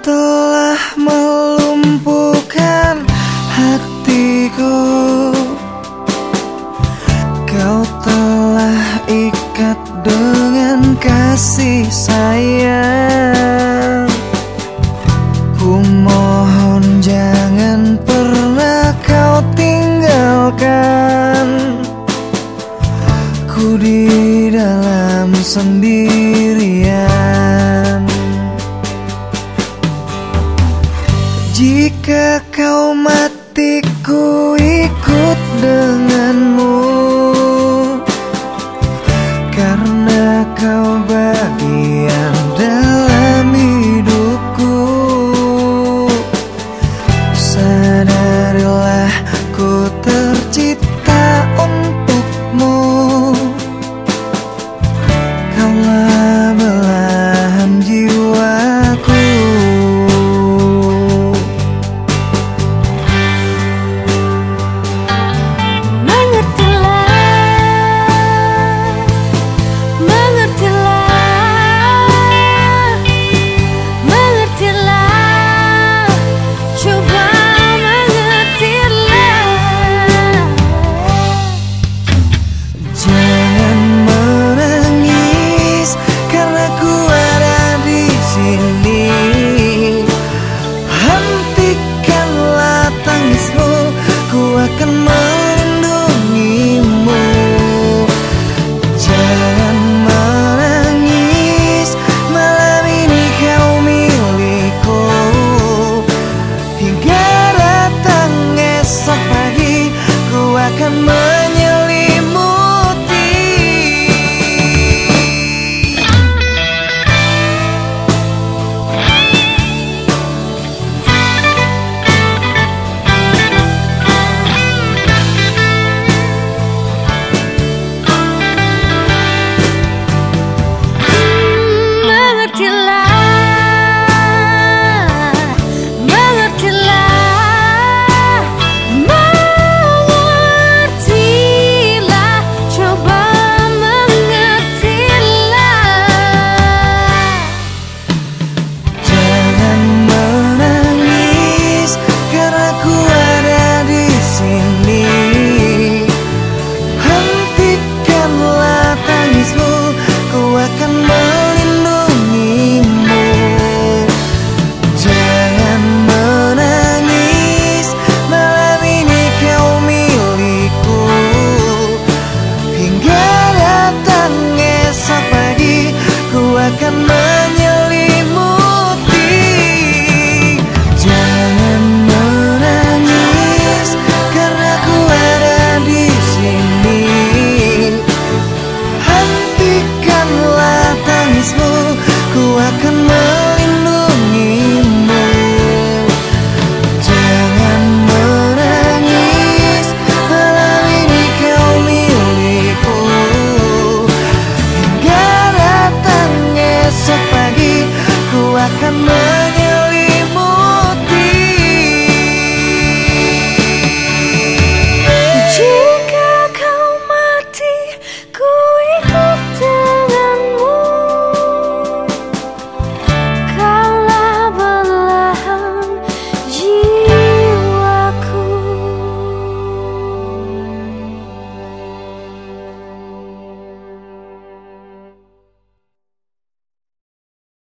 telah melumpuhkan hatiku. Kau telah ikat dengan kasih sayang. manismu Ku akan